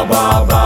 ba ba ba.